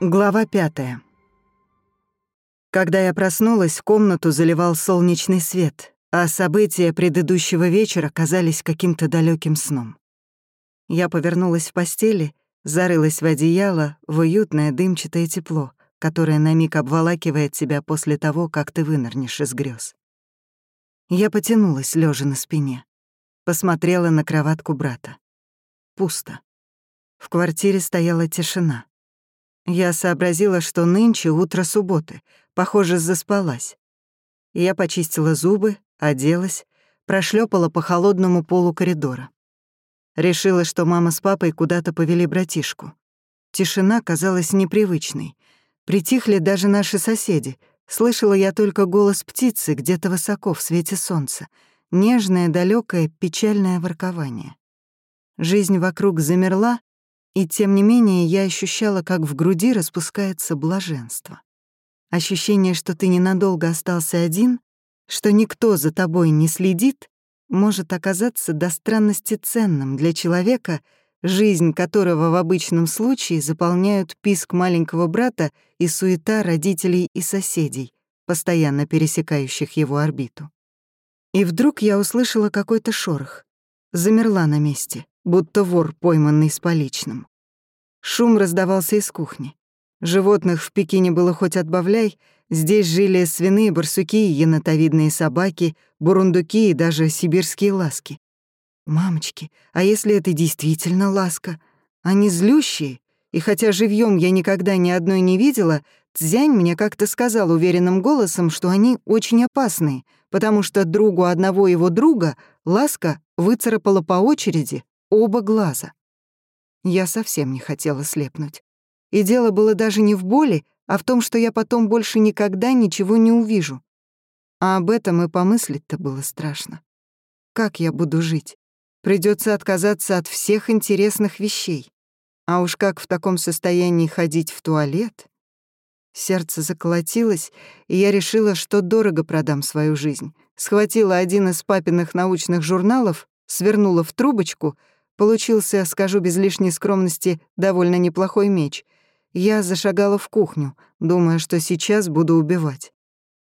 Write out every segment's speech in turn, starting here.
Глава пятая. Когда я проснулась, комнату заливал солнечный свет, а события предыдущего вечера казались каким-то далеким сном. Я повернулась в постели, зарылась в одеяло, в уютное дымчатое тепло, которое на миг обволакивает тебя после того, как ты вынырнешь из грез. Я потянулась, лежа на спине. Посмотрела на кроватку брата. Пусто. В квартире стояла тишина. Я сообразила, что нынче утро субботы, похоже, заспалась. Я почистила зубы, оделась, прошлепала по холодному полу коридора. Решила, что мама с папой куда-то повели братишку. Тишина казалась непривычной. Притихли даже наши соседи. Слышала я только голос птицы где-то высоко в свете солнца. Нежное, далекое, печальное воркование. Жизнь вокруг замерла, и тем не менее я ощущала, как в груди распускается блаженство. Ощущение, что ты ненадолго остался один, что никто за тобой не следит, может оказаться до странности ценным для человека, жизнь которого в обычном случае заполняют писк маленького брата и суета родителей и соседей, постоянно пересекающих его орбиту. И вдруг я услышала какой-то шорох. Замерла на месте будто вор, пойманный с поличным. Шум раздавался из кухни. Животных в Пекине было хоть отбавляй, здесь жили свиные барсуки, енотовидные собаки, бурундуки и даже сибирские ласки. Мамочки, а если это действительно ласка? Они злющие, и хотя живьем я никогда ни одной не видела, Цзянь мне как-то сказал уверенным голосом, что они очень опасные, потому что другу одного его друга ласка выцарапала по очереди оба глаза. Я совсем не хотела слепнуть. И дело было даже не в боли, а в том, что я потом больше никогда ничего не увижу. А об этом и помыслить-то было страшно. Как я буду жить? Придется отказаться от всех интересных вещей. А уж как в таком состоянии ходить в туалет? Сердце заколотилось, и я решила, что дорого продам свою жизнь. Схватила один из папиных научных журналов, свернула в трубочку — Получился, скажу без лишней скромности, довольно неплохой меч. Я зашагала в кухню, думая, что сейчас буду убивать.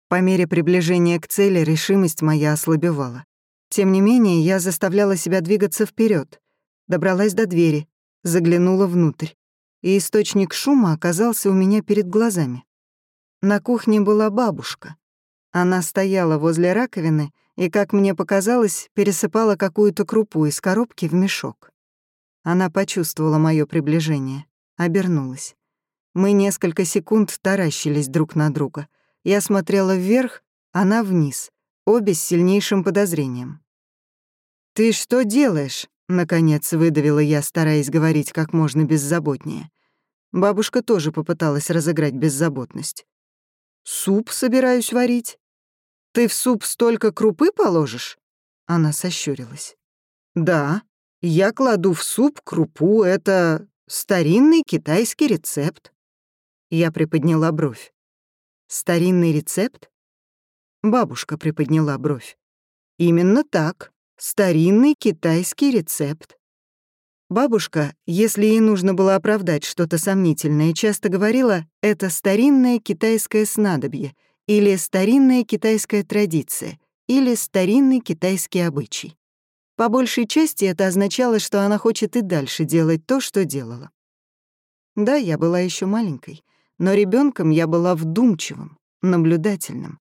По мере приближения к цели решимость моя ослабевала. Тем не менее, я заставляла себя двигаться вперед. Добралась до двери, заглянула внутрь. И источник шума оказался у меня перед глазами. На кухне была бабушка. Она стояла возле раковины и, как мне показалось, пересыпала какую-то крупу из коробки в мешок. Она почувствовала моё приближение, обернулась. Мы несколько секунд таращились друг на друга. Я смотрела вверх, она вниз, обе с сильнейшим подозрением. «Ты что делаешь?» — наконец выдавила я, стараясь говорить как можно беззаботнее. Бабушка тоже попыталась разыграть беззаботность. «Суп собираюсь варить». «Ты в суп столько крупы положишь?» Она сощурилась. «Да, я кладу в суп крупу, это старинный китайский рецепт». Я приподняла бровь. «Старинный рецепт?» Бабушка приподняла бровь. «Именно так. Старинный китайский рецепт. Бабушка, если ей нужно было оправдать что-то сомнительное, часто говорила «это старинное китайское снадобье», или старинная китайская традиция, или старинный китайский обычай. По большей части это означало, что она хочет и дальше делать то, что делала. Да, я была еще маленькой, но ребенком я была вдумчивым, наблюдательным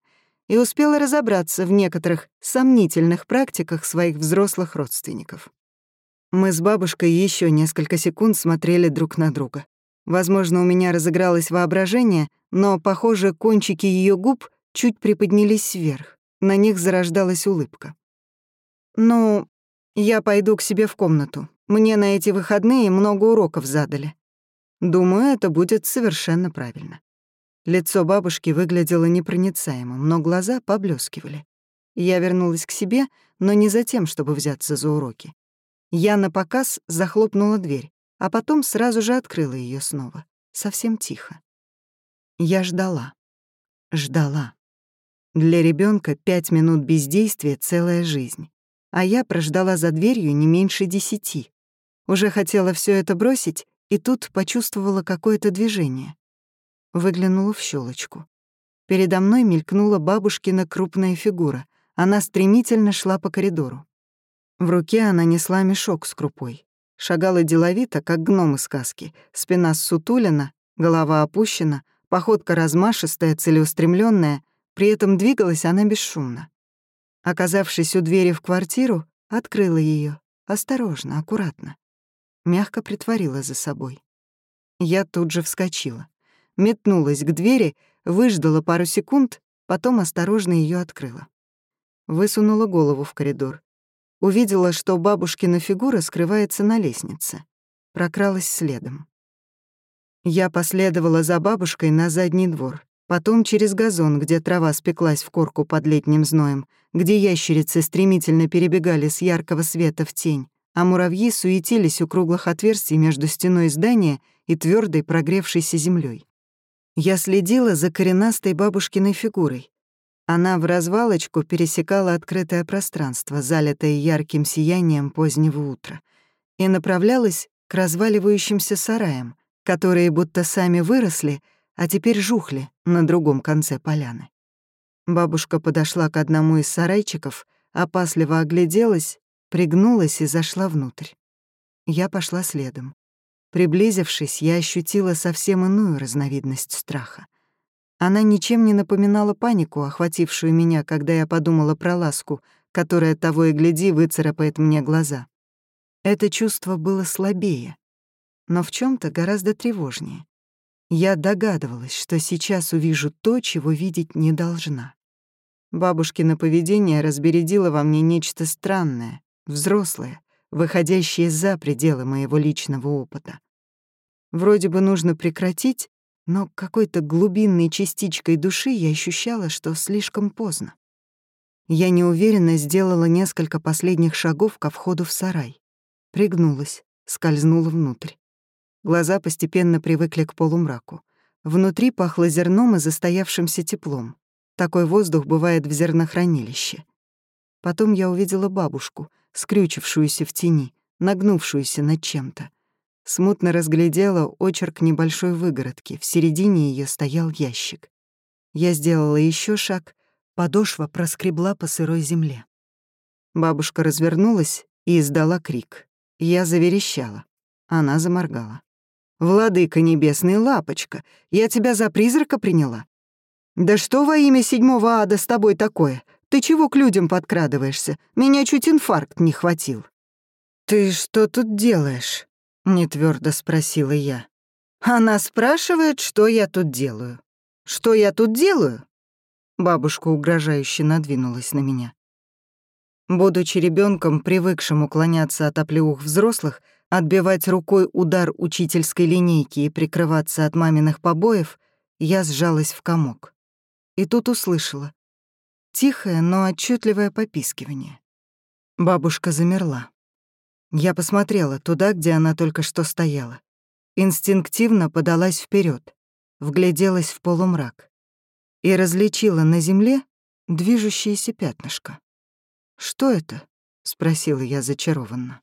и успела разобраться в некоторых сомнительных практиках своих взрослых родственников. Мы с бабушкой еще несколько секунд смотрели друг на друга. Возможно, у меня разыгралось воображение, но, похоже, кончики ее губ чуть приподнялись вверх. На них зарождалась улыбка. «Ну, я пойду к себе в комнату. Мне на эти выходные много уроков задали. Думаю, это будет совершенно правильно». Лицо бабушки выглядело непроницаемым, но глаза поблескивали. Я вернулась к себе, но не за тем, чтобы взяться за уроки. Я на показ захлопнула дверь а потом сразу же открыла ее снова, совсем тихо. Я ждала. Ждала. Для ребенка пять минут бездействия — целая жизнь. А я прождала за дверью не меньше десяти. Уже хотела все это бросить, и тут почувствовала какое-то движение. Выглянула в щелочку. Передо мной мелькнула бабушкина крупная фигура. Она стремительно шла по коридору. В руке она несла мешок с крупой. Шагала деловито, как гном из сказки. Спина ссутулена, голова опущена, походка размашистая, целеустремленная, при этом двигалась она бесшумно. Оказавшись у двери в квартиру, открыла ее, осторожно, аккуратно. Мягко притворила за собой. Я тут же вскочила. Метнулась к двери, выждала пару секунд, потом осторожно ее открыла. Высунула голову в коридор. Увидела, что бабушкина фигура скрывается на лестнице. Прокралась следом. Я последовала за бабушкой на задний двор, потом через газон, где трава спеклась в корку под летним зноем, где ящерицы стремительно перебегали с яркого света в тень, а муравьи суетились у круглых отверстий между стеной здания и твердой прогревшейся землей. Я следила за коренастой бабушкиной фигурой, она в развалочку пересекала открытое пространство, залитое ярким сиянием позднего утра, и направлялась к разваливающимся сараям, которые будто сами выросли, а теперь жухли на другом конце поляны. Бабушка подошла к одному из сарайчиков, опасливо огляделась, пригнулась и зашла внутрь. Я пошла следом. Приблизившись, я ощутила совсем иную разновидность страха. Она ничем не напоминала панику, охватившую меня, когда я подумала про ласку, которая того и гляди выцарапает мне глаза. Это чувство было слабее, но в чем то гораздо тревожнее. Я догадывалась, что сейчас увижу то, чего видеть не должна. Бабушкино поведение разбередило во мне нечто странное, взрослое, выходящее за пределы моего личного опыта. Вроде бы нужно прекратить, но какой-то глубинной частичкой души я ощущала, что слишком поздно. Я неуверенно сделала несколько последних шагов ко входу в сарай. Пригнулась, скользнула внутрь. Глаза постепенно привыкли к полумраку. Внутри пахло зерном и застоявшимся теплом. Такой воздух бывает в зернохранилище. Потом я увидела бабушку, скрючившуюся в тени, нагнувшуюся над чем-то. Смутно разглядела очерк небольшой выгородки, в середине ее стоял ящик. Я сделала еще шаг, подошва проскребла по сырой земле. Бабушка развернулась и издала крик. Я заверещала. Она заморгала. «Владыка небесный, лапочка, я тебя за призрака приняла? Да что во имя седьмого ада с тобой такое? Ты чего к людям подкрадываешься? Меня чуть инфаркт не хватил». «Ты что тут делаешь?» — не твердо спросила я. Она спрашивает, что я тут делаю. Что я тут делаю? Бабушка угрожающе надвинулась на меня. Будучи ребенком, привыкшим уклоняться от оплеух взрослых, отбивать рукой удар учительской линейки и прикрываться от маминых побоев, я сжалась в комок. И тут услышала. Тихое, но отчетливое попискивание. Бабушка замерла. Я посмотрела туда, где она только что стояла. Инстинктивно подалась вперед, вгляделась в полумрак и различила на земле движущееся пятнышко. «Что это?» — спросила я зачарованно.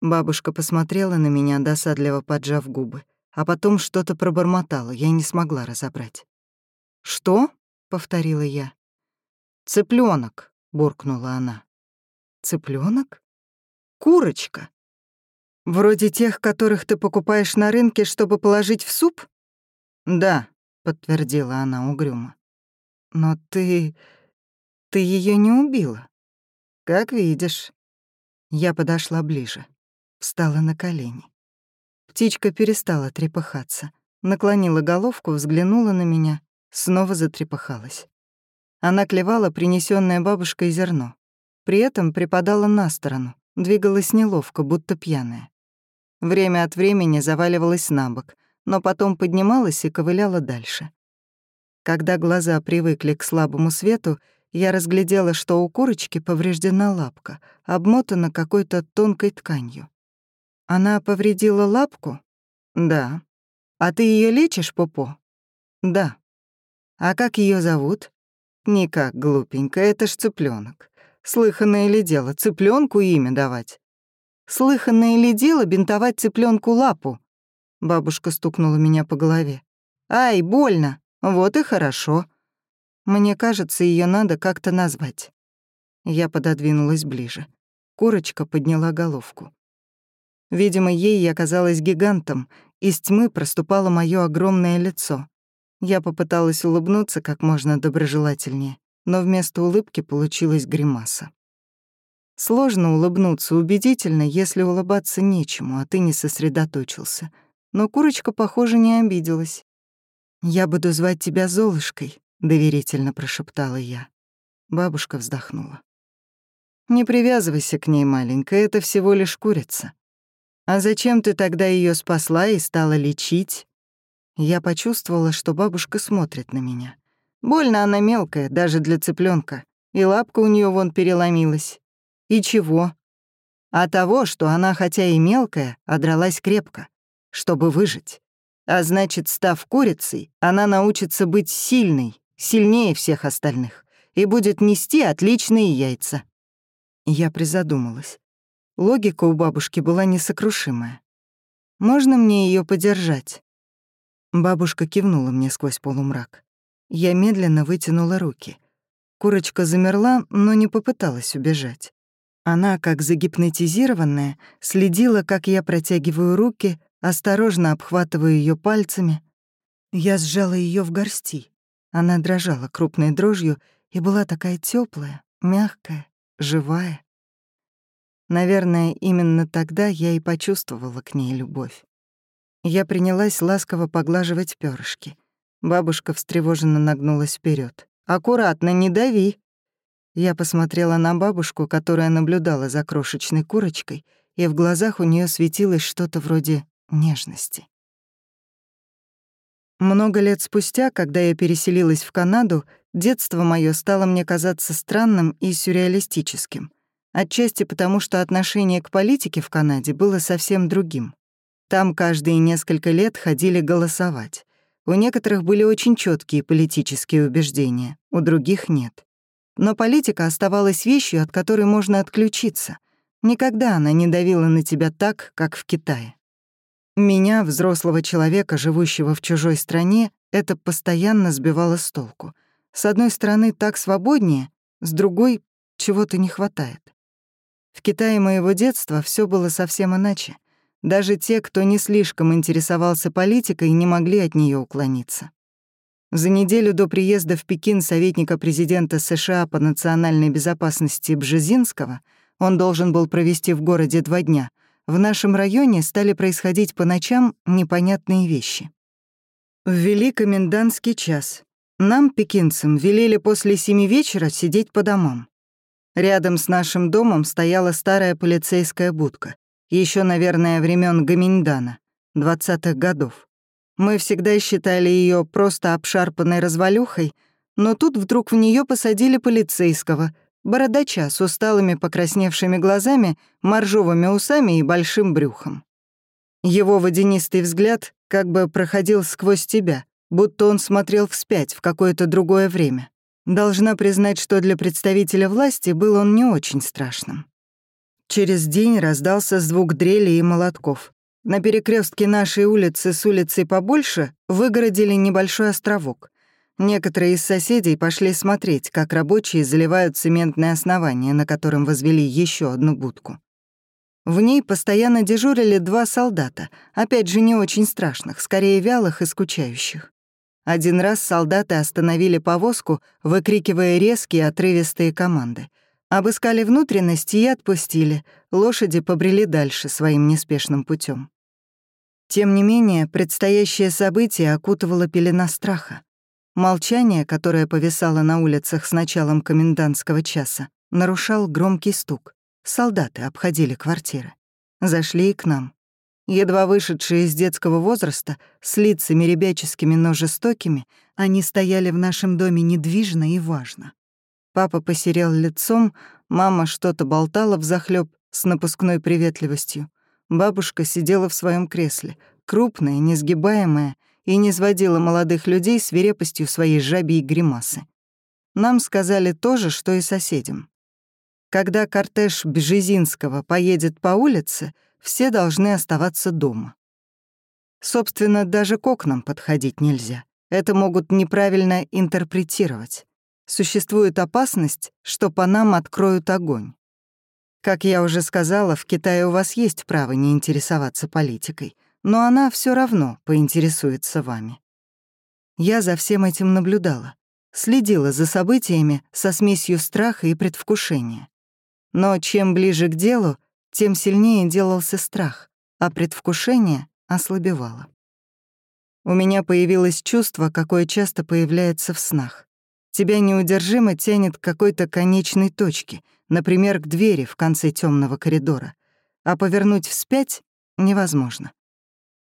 Бабушка посмотрела на меня, досадливо поджав губы, а потом что-то пробормотала, я не смогла разобрать. «Что?» — повторила я. Цыпленок, буркнула она. Цыпленок? Курочка. Вроде тех, которых ты покупаешь на рынке, чтобы положить в суп? Да, подтвердила она угрюмо. Но ты... ты ее не убила. Как видишь. Я подошла ближе, встала на колени. Птичка перестала трепыхаться, наклонила головку, взглянула на меня, снова затрепыхалась. Она клевала принесенное бабушкой зерно, при этом припадала на сторону, Двигалась неловко, будто пьяная. Время от времени заваливалась на бок, но потом поднималась и ковыляла дальше. Когда глаза привыкли к слабому свету, я разглядела, что у курочки повреждена лапка, обмотана какой-то тонкой тканью. Она повредила лапку? Да. А ты ее лечишь, Попо? Да. А как ее зовут? Никак, глупенькая, это ж цыпленок. Слыханное ли дело цыпленку имя давать? Слыханное ли дело бинтовать цыпленку лапу? Бабушка стукнула меня по голове. Ай, больно. Вот и хорошо. Мне кажется, ее надо как-то назвать. Я пододвинулась ближе. Курочка подняла головку. Видимо, ей я казалась гигантом, из тьмы проступало мое огромное лицо. Я попыталась улыбнуться как можно доброжелательнее, но вместо улыбки получилась гримаса. Сложно улыбнуться убедительно, если улыбаться нечему, а ты не сосредоточился. Но курочка, похоже, не обиделась. «Я буду звать тебя Золушкой», — доверительно прошептала я. Бабушка вздохнула. «Не привязывайся к ней, маленькая, это всего лишь курица. А зачем ты тогда ее спасла и стала лечить?» Я почувствовала, что бабушка смотрит на меня. Больно она мелкая, даже для цыпленка, и лапка у нее вон переломилась. И чего? А того, что она, хотя и мелкая, одралась крепко, чтобы выжить. А значит, став курицей, она научится быть сильной, сильнее всех остальных, и будет нести отличные яйца. Я призадумалась. Логика у бабушки была несокрушимая. Можно мне ее подержать? Бабушка кивнула мне сквозь полумрак. Я медленно вытянула руки. Курочка замерла, но не попыталась убежать. Она, как загипнотизированная, следила, как я протягиваю руки, осторожно обхватываю ее пальцами. Я сжала ее в горсти. Она дрожала крупной дрожью и была такая теплая, мягкая, живая. Наверное, именно тогда я и почувствовала к ней любовь. Я принялась ласково поглаживать перышки. Бабушка встревоженно нагнулась вперед. «Аккуратно, не дави!» Я посмотрела на бабушку, которая наблюдала за крошечной курочкой, и в глазах у нее светилось что-то вроде нежности. Много лет спустя, когда я переселилась в Канаду, детство мое стало мне казаться странным и сюрреалистическим. Отчасти потому, что отношение к политике в Канаде было совсем другим. Там каждые несколько лет ходили голосовать. У некоторых были очень четкие политические убеждения, у других нет. Но политика оставалась вещью, от которой можно отключиться. Никогда она не давила на тебя так, как в Китае. Меня, взрослого человека, живущего в чужой стране, это постоянно сбивало с толку. С одной стороны, так свободнее, с другой — чего-то не хватает. В Китае моего детства все было совсем иначе. Даже те, кто не слишком интересовался политикой, не могли от нее уклониться. За неделю до приезда в Пекин советника президента США по национальной безопасности Бжезинского он должен был провести в городе два дня. В нашем районе стали происходить по ночам непонятные вещи. Ввели комендантский час. Нам, пекинцам, велели после семи вечера сидеть по домам. Рядом с нашим домом стояла старая полицейская будка еще, наверное, времен Гаминьдана, 20-х годов. Мы всегда считали ее просто обшарпанной развалюхой, но тут вдруг в нее посадили полицейского, бородача с усталыми покрасневшими глазами, моржовыми усами и большим брюхом. Его водянистый взгляд как бы проходил сквозь тебя, будто он смотрел вспять в какое-то другое время. Должна признать, что для представителя власти был он не очень страшным. Через день раздался звук дрели и молотков. На перекрестке нашей улицы с улицей побольше выгородили небольшой островок. Некоторые из соседей пошли смотреть, как рабочие заливают цементное основание, на котором возвели еще одну будку. В ней постоянно дежурили два солдата, опять же не очень страшных, скорее вялых и скучающих. Один раз солдаты остановили повозку, выкрикивая резкие отрывистые команды — Обыскали внутренности и отпустили. Лошади побрели дальше своим неспешным путем. Тем не менее, предстоящее событие окутывало пелена страха. Молчание, которое повисало на улицах с началом комендантского часа, нарушал громкий стук. Солдаты обходили квартиры. Зашли и к нам. Едва вышедшие из детского возраста, с лицами ребяческими, но жестокими, они стояли в нашем доме недвижно и важно. Папа посерел лицом, мама что-то болтала взахлёб с напускной приветливостью. Бабушка сидела в своем кресле, крупная, несгибаемая, и не сводила молодых людей свирепостью своей жабьей гримасы. нам сказали то же, что и соседям. Когда кортеж Бжезинского поедет по улице, все должны оставаться дома. Собственно, даже к окнам подходить нельзя. Это могут неправильно интерпретировать. Существует опасность, что по нам откроют огонь. Как я уже сказала, в Китае у вас есть право не интересоваться политикой, но она все равно поинтересуется вами. Я за всем этим наблюдала, следила за событиями со смесью страха и предвкушения. Но чем ближе к делу, тем сильнее делался страх, а предвкушение ослабевало. У меня появилось чувство, какое часто появляется в снах. Тебя неудержимо тянет к какой-то конечной точке, например, к двери в конце темного коридора, а повернуть вспять невозможно.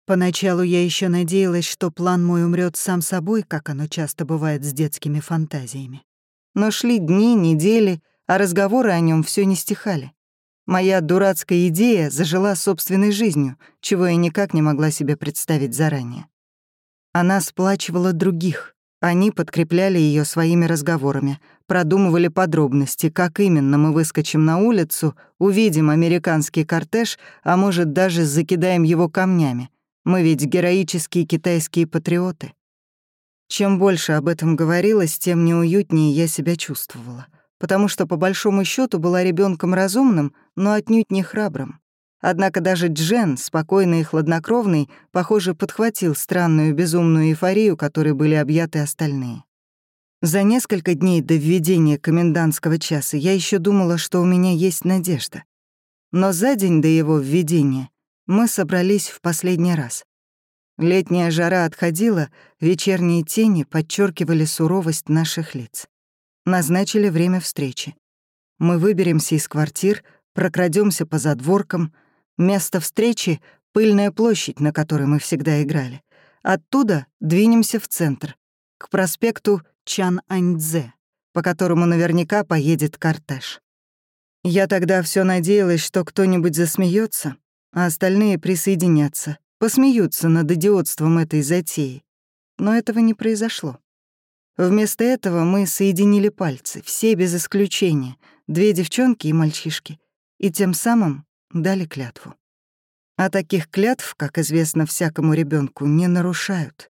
Поначалу я еще надеялась, что план мой умрет сам собой, как оно часто бывает с детскими фантазиями. Но шли дни, недели, а разговоры о нем все не стихали. Моя дурацкая идея зажила собственной жизнью, чего я никак не могла себе представить заранее. Она сплачивала других. Они подкрепляли ее своими разговорами, продумывали подробности, как именно мы выскочим на улицу, увидим американский кортеж, а может, даже закидаем его камнями. Мы ведь героические китайские патриоты. Чем больше об этом говорилось, тем неуютнее я себя чувствовала потому что по большому счету была ребенком разумным, но отнюдь не храбрым. Однако даже Джен, спокойный и хладнокровный, похоже, подхватил странную безумную эйфорию, которой были объяты остальные. За несколько дней до введения комендантского часа я еще думала, что у меня есть надежда. Но за день до его введения мы собрались в последний раз. Летняя жара отходила, вечерние тени подчеркивали суровость наших лиц. Назначили время встречи. Мы выберемся из квартир, прокрадемся по задворкам. Место встречи — пыльная площадь, на которой мы всегда играли. Оттуда двинемся в центр, к проспекту Чан-Аньцзе, по которому наверняка поедет кортеж. Я тогда все надеялась, что кто-нибудь засмеется, а остальные присоединятся, посмеются над идиотством этой затеи. Но этого не произошло. Вместо этого мы соединили пальцы, все без исключения, две девчонки и мальчишки, и тем самым дали клятву. А таких клятв, как известно всякому ребенку, не нарушают.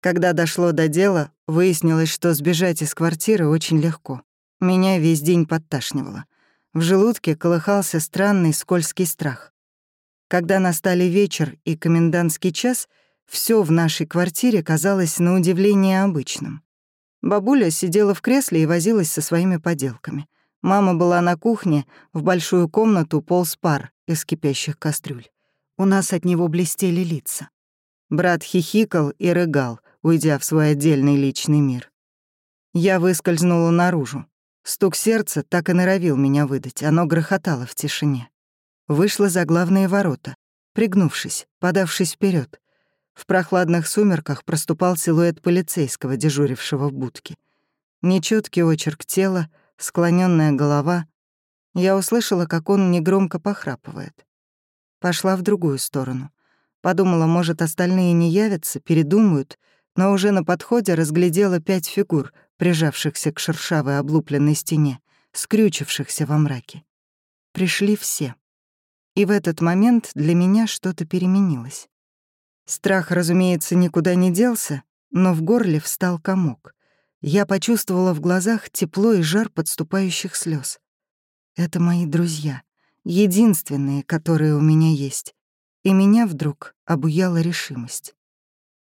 Когда дошло до дела, выяснилось, что сбежать из квартиры очень легко. Меня весь день подташнивало. В желудке колыхался странный скользкий страх. Когда настали вечер и комендантский час, все в нашей квартире казалось на удивление обычным. Бабуля сидела в кресле и возилась со своими поделками. Мама была на кухне, в большую комнату полз пар из кипящих кастрюль. У нас от него блестели лица. Брат хихикал и рыгал, уйдя в свой отдельный личный мир. Я выскользнула наружу. Стук сердца так и норовил меня выдать, оно грохотало в тишине. Вышла за главные ворота, пригнувшись, подавшись вперед. В прохладных сумерках проступал силуэт полицейского, дежурившего в будке. Нечёткий очерк тела, склонённая голова. Я услышала, как он негромко похрапывает. Пошла в другую сторону. Подумала, может, остальные не явятся, передумают, но уже на подходе разглядела пять фигур, прижавшихся к шершавой облупленной стене, скрючившихся во мраке. Пришли все. И в этот момент для меня что-то переменилось. Страх, разумеется, никуда не делся, но в горле встал комок. Я почувствовала в глазах тепло и жар подступающих слез. Это мои друзья, единственные, которые у меня есть. И меня вдруг обуяла решимость.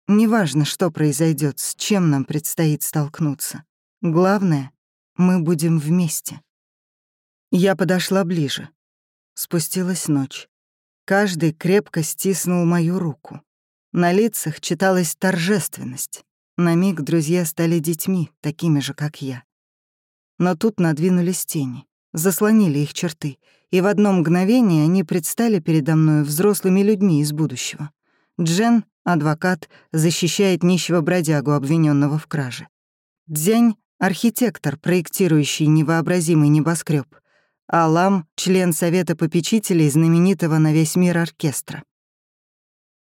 Неважно, что произойдет, с чем нам предстоит столкнуться. Главное, мы будем вместе. Я подошла ближе. Спустилась ночь. Каждый крепко стиснул мою руку. На лицах читалась торжественность. На миг друзья стали детьми, такими же, как я. Но тут надвинулись тени, заслонили их черты, и в одно мгновение они предстали передо мной взрослыми людьми из будущего. Джен, адвокат, защищает нищего бродягу, обвиненного в краже. Дзянь — архитектор, проектирующий невообразимый небоскреб. Алам — член Совета попечителей знаменитого на весь мир оркестра.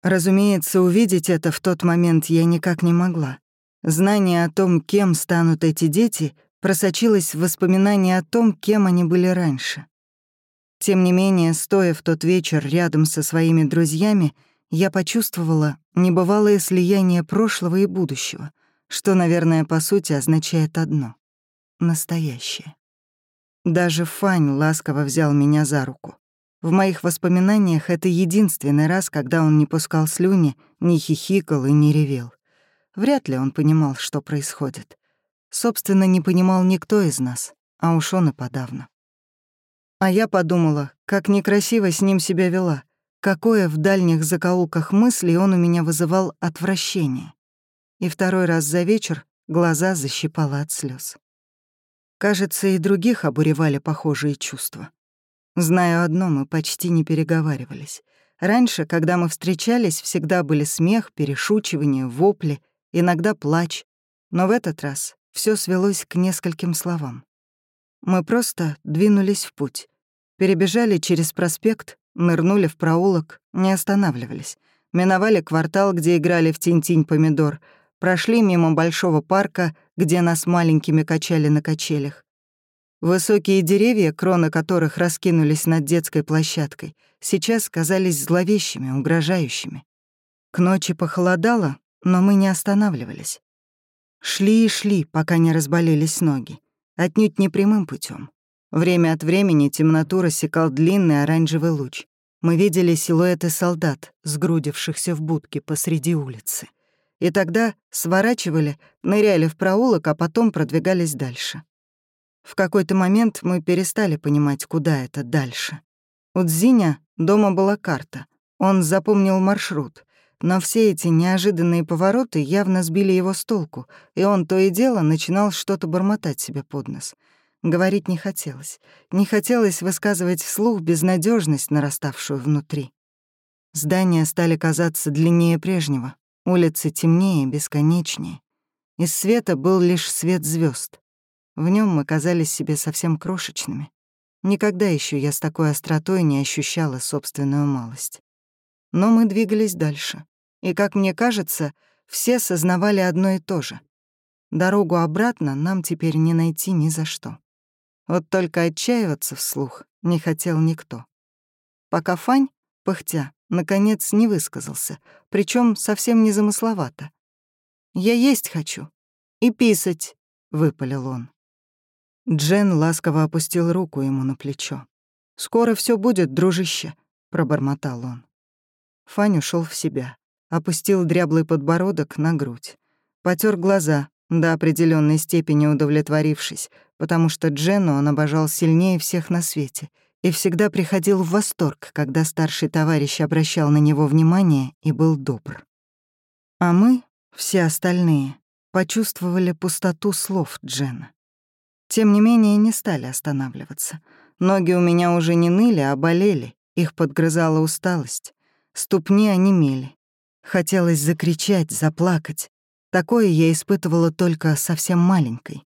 Разумеется, увидеть это в тот момент я никак не могла. Знание о том, кем станут эти дети, просочилось в воспоминания о том, кем они были раньше. Тем не менее, стоя в тот вечер рядом со своими друзьями, я почувствовала небывалое слияние прошлого и будущего, что, наверное, по сути означает одно — настоящее. Даже Фань ласково взял меня за руку. В моих воспоминаниях это единственный раз, когда он не пускал слюни, не хихикал и не ревел. Вряд ли он понимал, что происходит. Собственно, не понимал никто из нас, а уж он и подавно. А я подумала, как некрасиво с ним себя вела, какое в дальних закоулках мыслей он у меня вызывал отвращение. И второй раз за вечер глаза защипала от слез. Кажется, и других обуревали похожие чувства. Знаю одно, мы почти не переговаривались. Раньше, когда мы встречались, всегда были смех, перешучивание, вопли, иногда плач. Но в этот раз все свелось к нескольким словам. Мы просто двинулись в путь. Перебежали через проспект, нырнули в проулок, не останавливались. Миновали квартал, где играли в тинь-тинь помидор, прошли мимо большого парка, где нас маленькими качали на качелях. Высокие деревья, кроны которых раскинулись над детской площадкой, сейчас казались зловещими, угрожающими. К ночи похолодало, но мы не останавливались. Шли и шли, пока не разболелись ноги отнюдь не прямым путем. Время от времени темноту рассекал длинный оранжевый луч. Мы видели силуэты солдат, сгрудившихся в будке посреди улицы. И тогда сворачивали, ныряли в проулок, а потом продвигались дальше. В какой-то момент мы перестали понимать, куда это дальше. У Дзиня дома была карта. Он запомнил маршрут. Но все эти неожиданные повороты явно сбили его с толку, и он то и дело начинал что-то бормотать себе под нос. Говорить не хотелось. Не хотелось высказывать вслух безнадежность, нараставшую внутри. Здания стали казаться длиннее прежнего, улицы темнее, бесконечнее. Из света был лишь свет звезд. В нем мы казались себе совсем крошечными. Никогда еще я с такой остротой не ощущала собственную малость. Но мы двигались дальше. И, как мне кажется, все сознавали одно и то же. Дорогу обратно нам теперь не найти ни за что. Вот только отчаиваться вслух не хотел никто. Пока Фань, пыхтя, наконец не высказался, причем совсем незамысловато. «Я есть хочу. И писать», — выпалил он. Джен ласково опустил руку ему на плечо. «Скоро все будет, дружище», — пробормотал он. Фань ушел в себя опустил дряблый подбородок на грудь. Потер глаза, до определенной степени удовлетворившись, потому что Джену он обожал сильнее всех на свете и всегда приходил в восторг, когда старший товарищ обращал на него внимание и был добр. А мы, все остальные, почувствовали пустоту слов Джена. Тем не менее, не стали останавливаться. Ноги у меня уже не ныли, а болели, их подгрызала усталость. Ступни онемели. Хотелось закричать, заплакать. Такое я испытывала только совсем маленькой.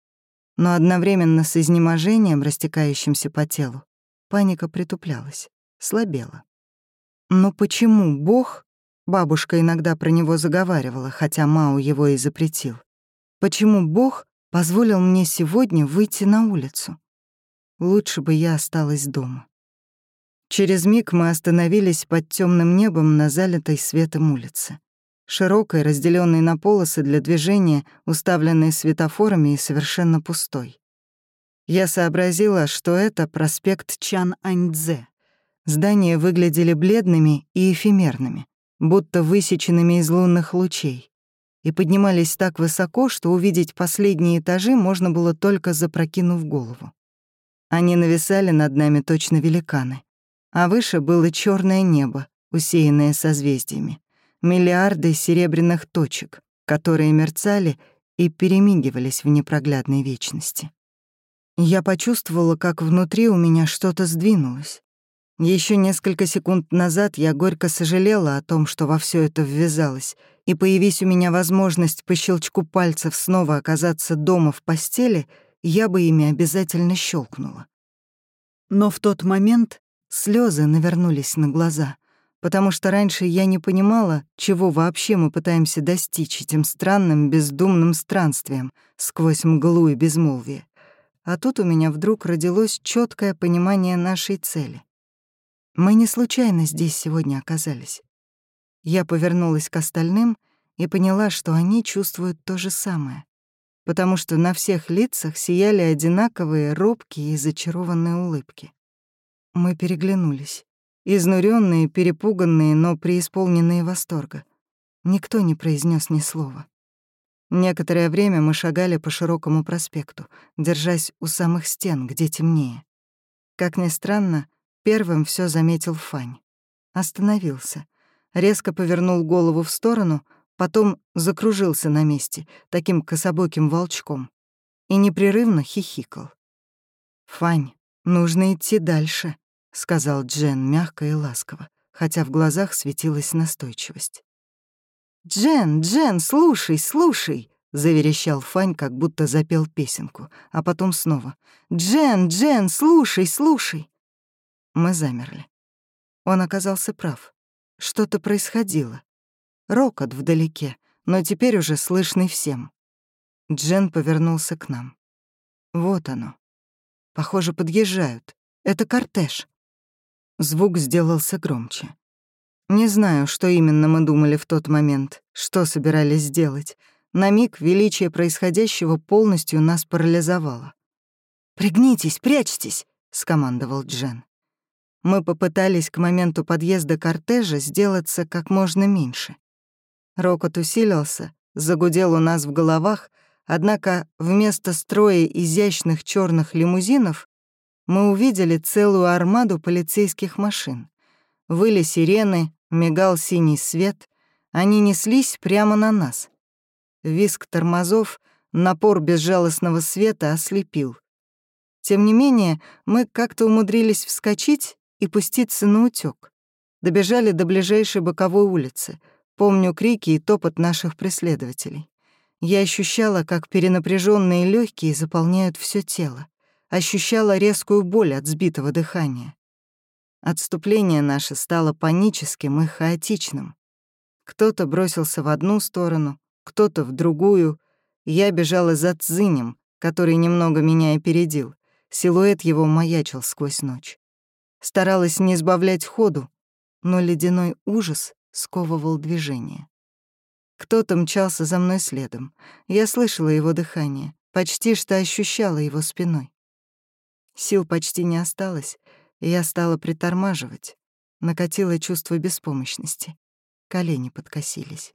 Но одновременно с изнеможением, растекающимся по телу, паника притуплялась, слабела. Но почему Бог, бабушка иногда про него заговаривала, хотя Мау его и запретил, почему Бог позволил мне сегодня выйти на улицу? Лучше бы я осталась дома. Через миг мы остановились под темным небом на залитой светом улице. Широкой, разделенной на полосы для движения, уставленной светофорами и совершенно пустой. Я сообразила, что это проспект Чан-Аньцзе. Здания выглядели бледными и эфемерными, будто высеченными из лунных лучей, и поднимались так высоко, что увидеть последние этажи можно было только запрокинув голову. Они нависали над нами точно великаны а выше было черное небо, усеянное созвездиями, миллиарды серебряных точек, которые мерцали и перемигивались в непроглядной вечности. Я почувствовала, как внутри у меня что-то сдвинулось. Еще несколько секунд назад я горько сожалела о том, что во все это ввязалась, и появись у меня возможность по щелчку пальцев снова оказаться дома в постели, я бы ими обязательно щелкнула. Но в тот момент Слезы навернулись на глаза, потому что раньше я не понимала, чего вообще мы пытаемся достичь этим странным бездумным странствием сквозь мглу и безмолвие. а тут у меня вдруг родилось четкое понимание нашей цели. Мы не случайно здесь сегодня оказались. Я повернулась к остальным и поняла, что они чувствуют то же самое, потому что на всех лицах сияли одинаковые робкие и зачарованные улыбки. Мы переглянулись, изнуренные, перепуганные, но преисполненные восторга. Никто не произнес ни слова. Некоторое время мы шагали по широкому проспекту, держась у самых стен, где темнее. Как ни странно, первым все заметил Фань. Остановился, резко повернул голову в сторону, потом закружился на месте, таким кособоким волчком, и непрерывно хихикал. «Фань, нужно идти дальше», — сказал Джен мягко и ласково, хотя в глазах светилась настойчивость. «Джен, Джен, слушай, слушай!» — заверещал Фань, как будто запел песенку, а потом снова. «Джен, Джен, слушай, слушай!» Мы замерли. Он оказался прав. Что-то происходило. Рокот вдалеке, но теперь уже слышный всем. Джен повернулся к нам. Вот оно. Похоже, подъезжают. Это кортеж. Звук сделался громче. Не знаю, что именно мы думали в тот момент, что собирались сделать. На миг величие происходящего полностью нас парализовало. «Пригнитесь, прячьтесь!» — скомандовал Джен. Мы попытались к моменту подъезда кортежа сделаться как можно меньше. Рокот усилился, загудел у нас в головах, однако вместо строя изящных черных лимузинов мы увидели целую армаду полицейских машин. Выли сирены, Мигал синий свет, они неслись прямо на нас. Виск тормозов, напор безжалостного света ослепил. Тем не менее, мы как-то умудрились вскочить и пуститься на утёк. Добежали до ближайшей боковой улицы. Помню крики и топот наших преследователей. Я ощущала, как перенапряженные легкие заполняют все тело. Ощущала резкую боль от сбитого дыхания. Отступление наше стало паническим и хаотичным. Кто-то бросился в одну сторону, кто-то в другую. Я бежала за Цзинем, который немного меня опередил. Силуэт его маячил сквозь ночь. Старалась не сбавлять ходу, но ледяной ужас сковывал движение. Кто-то мчался за мной следом. Я слышала его дыхание, почти что ощущала его спиной. Сил почти не осталось, я стала притормаживать. Накатило чувство беспомощности. Колени подкосились.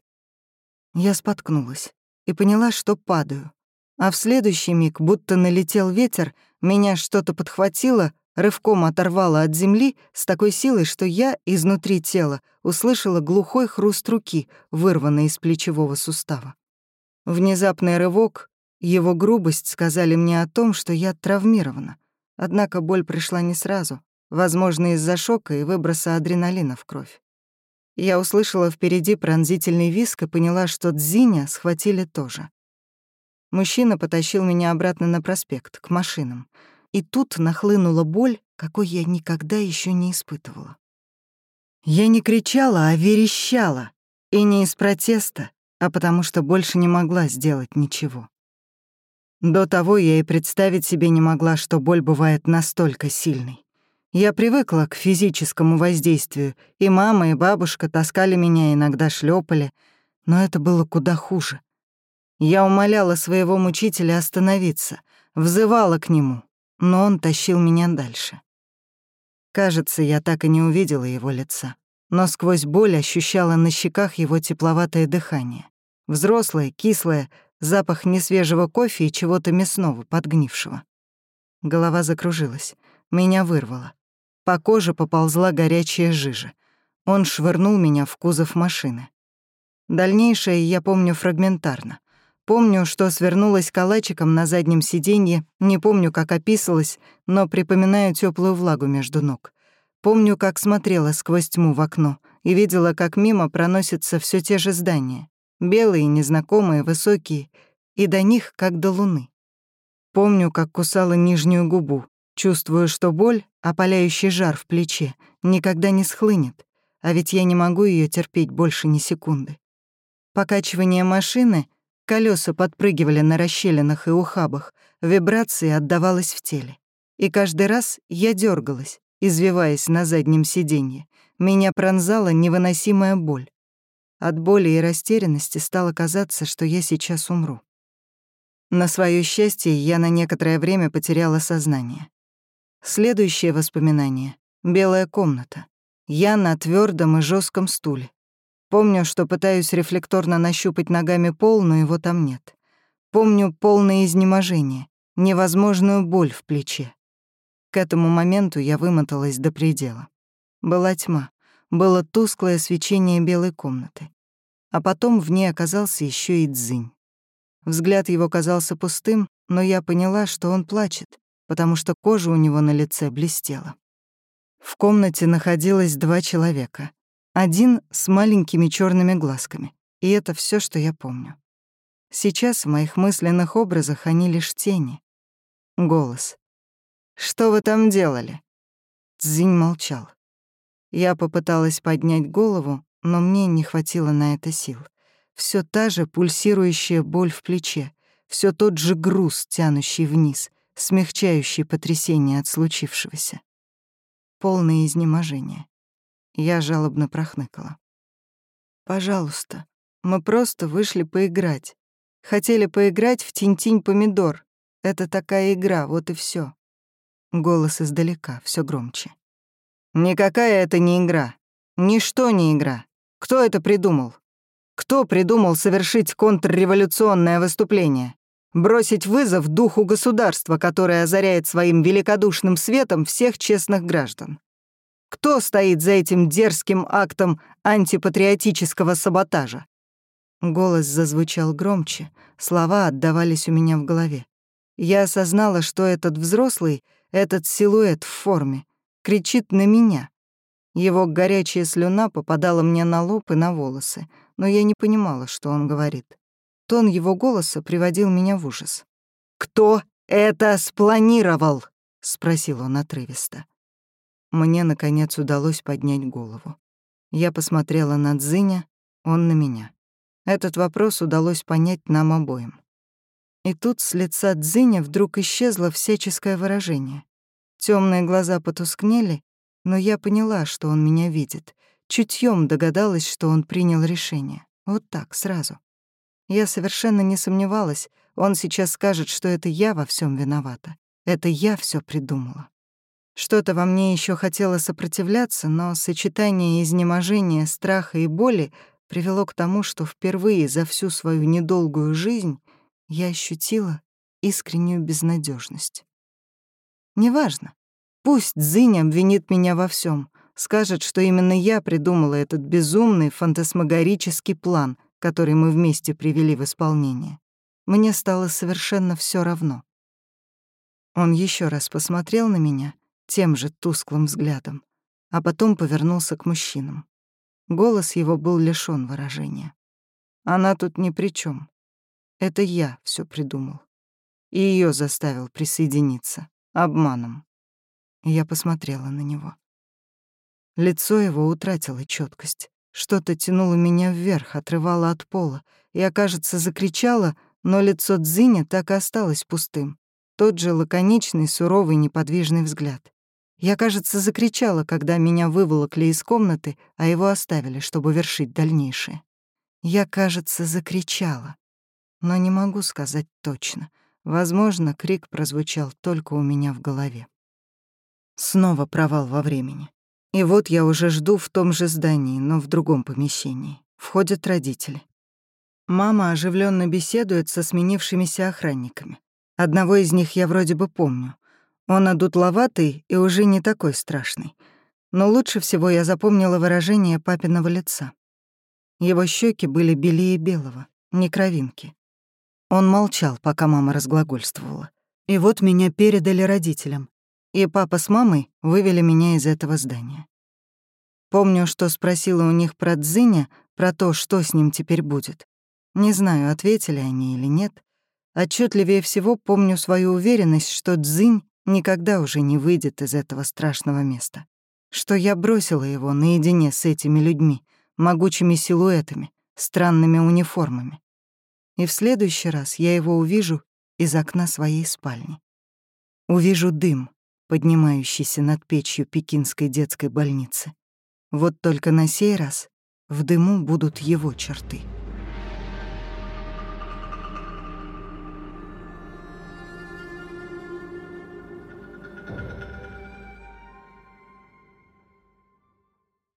Я споткнулась и поняла, что падаю. А в следующий миг, будто налетел ветер, меня что-то подхватило, рывком оторвало от земли с такой силой, что я изнутри тела услышала глухой хруст руки, вырванный из плечевого сустава. Внезапный рывок, его грубость сказали мне о том, что я травмирована. Однако боль пришла не сразу, возможно, из-за шока и выброса адреналина в кровь. Я услышала впереди пронзительный виск и поняла, что Дзиня схватили тоже. Мужчина потащил меня обратно на проспект, к машинам. И тут нахлынула боль, какой я никогда еще не испытывала. Я не кричала, а верещала. И не из протеста, а потому что больше не могла сделать ничего. До того я и представить себе не могла, что боль бывает настолько сильной. Я привыкла к физическому воздействию, и мама, и бабушка таскали меня, иногда шлепали, но это было куда хуже. Я умоляла своего мучителя остановиться, взывала к нему, но он тащил меня дальше. Кажется, я так и не увидела его лица, но сквозь боль ощущала на щеках его тепловатое дыхание. Взрослое, кислое, запах несвежего кофе и чего-то мясного, подгнившего. Голова закружилась, меня вырвало. По коже поползла горячая жижа. Он швырнул меня в кузов машины. Дальнейшее я помню фрагментарно. Помню, что свернулась калачиком на заднем сиденье, не помню, как описалась, но припоминаю теплую влагу между ног. Помню, как смотрела сквозь тьму в окно и видела, как мимо проносятся все те же здания. Белые, незнакомые, высокие, и до них, как до луны. Помню, как кусала нижнюю губу, Чувствую, что боль, опаляющий жар в плече, никогда не схлынет, а ведь я не могу ее терпеть больше ни секунды. Покачивание машины, Колеса подпрыгивали на расщелинах и ухабах, вибрация отдавалась в теле. И каждый раз я дергалась, извиваясь на заднем сиденье. Меня пронзала невыносимая боль. От боли и растерянности стало казаться, что я сейчас умру. На свое счастье я на некоторое время потеряла сознание. Следующее воспоминание — белая комната. Я на твердом и жестком стуле. Помню, что пытаюсь рефлекторно нащупать ногами пол, но его там нет. Помню полное изнеможение, невозможную боль в плече. К этому моменту я вымоталась до предела. Была тьма, было тусклое свечение белой комнаты. А потом в ней оказался еще и Дзынь. Взгляд его казался пустым, но я поняла, что он плачет, потому что кожа у него на лице блестела. В комнате находилось два человека. Один с маленькими черными глазками, и это все, что я помню. Сейчас в моих мысленных образах они лишь тени. Голос. «Что вы там делали?» Цзинь молчал. Я попыталась поднять голову, но мне не хватило на это сил. Все та же пульсирующая боль в плече, все тот же груз, тянущий вниз, смягчающий потрясение от случившегося. Полное изнеможение. Я жалобно прохныкала. «Пожалуйста, мы просто вышли поиграть. Хотели поиграть в Тинь-Тинь-Помидор. Это такая игра, вот и все. Голос издалека, все громче. «Никакая это не игра. Ничто не игра. Кто это придумал? Кто придумал совершить контрреволюционное выступление? Бросить вызов духу государства, которое озаряет своим великодушным светом всех честных граждан? Кто стоит за этим дерзким актом антипатриотического саботажа? Голос зазвучал громче, слова отдавались у меня в голове. Я осознала, что этот взрослый, этот силуэт в форме, кричит на меня. Его горячая слюна попадала мне на лоб и на волосы, но я не понимала, что он говорит. Тон его голоса приводил меня в ужас. «Кто это спланировал?» — спросил он отрывисто. Мне, наконец, удалось поднять голову. Я посмотрела на Дзиня, он на меня. Этот вопрос удалось понять нам обоим. И тут с лица Дзиня вдруг исчезло всяческое выражение. Темные глаза потускнели, но я поняла, что он меня видит. Чутьем догадалась, что он принял решение. Вот так, сразу. Я совершенно не сомневалась, он сейчас скажет, что это я во всем виновата. Это я все придумала. Что-то во мне еще хотело сопротивляться, но сочетание изнеможения, страха и боли привело к тому, что впервые за всю свою недолгую жизнь я ощутила искреннюю безнадежность. Неважно. Пусть Дзинь обвинит меня во всем, скажет, что именно я придумала этот безумный фантасмагорический план, который мы вместе привели в исполнение. Мне стало совершенно все равно. Он еще раз посмотрел на меня тем же тусклым взглядом, а потом повернулся к мужчинам. Голос его был лишён выражения. Она тут ни при чем. Это я все придумал. И ее заставил присоединиться. Обманом. Я посмотрела на него. Лицо его утратило четкость. Что-то тянуло меня вверх, отрывало от пола. Я, кажется, закричала, но лицо Дзиня так и осталось пустым. Тот же лаконичный, суровый, неподвижный взгляд. Я, кажется, закричала, когда меня выволокли из комнаты, а его оставили, чтобы вершить дальнейшее. Я, кажется, закричала. Но не могу сказать точно. Возможно, крик прозвучал только у меня в голове. Снова провал во времени. И вот я уже жду в том же здании, но в другом помещении. Входят родители. Мама оживленно беседует со сменившимися охранниками. Одного из них я вроде бы помню. Он одутловатый и уже не такой страшный. Но лучше всего я запомнила выражение папиного лица. Его щеки были белее белого, не кровинки. Он молчал, пока мама разглагольствовала. И вот меня передали родителям, и папа с мамой вывели меня из этого здания. Помню, что спросила у них про Дзиня, про то, что с ним теперь будет. Не знаю, ответили они или нет. Отчетливее всего помню свою уверенность, что Дзинь никогда уже не выйдет из этого страшного места. Что я бросила его наедине с этими людьми, могучими силуэтами, странными униформами. И в следующий раз я его увижу из окна своей спальни. Увижу дым, поднимающийся над печью пекинской детской больницы. Вот только на сей раз в дыму будут его черты.